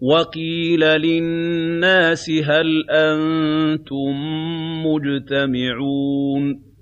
وَقِيلَ لِلنَّاسِ هَلْ أَنتُم مُّجْتَمِعُونَ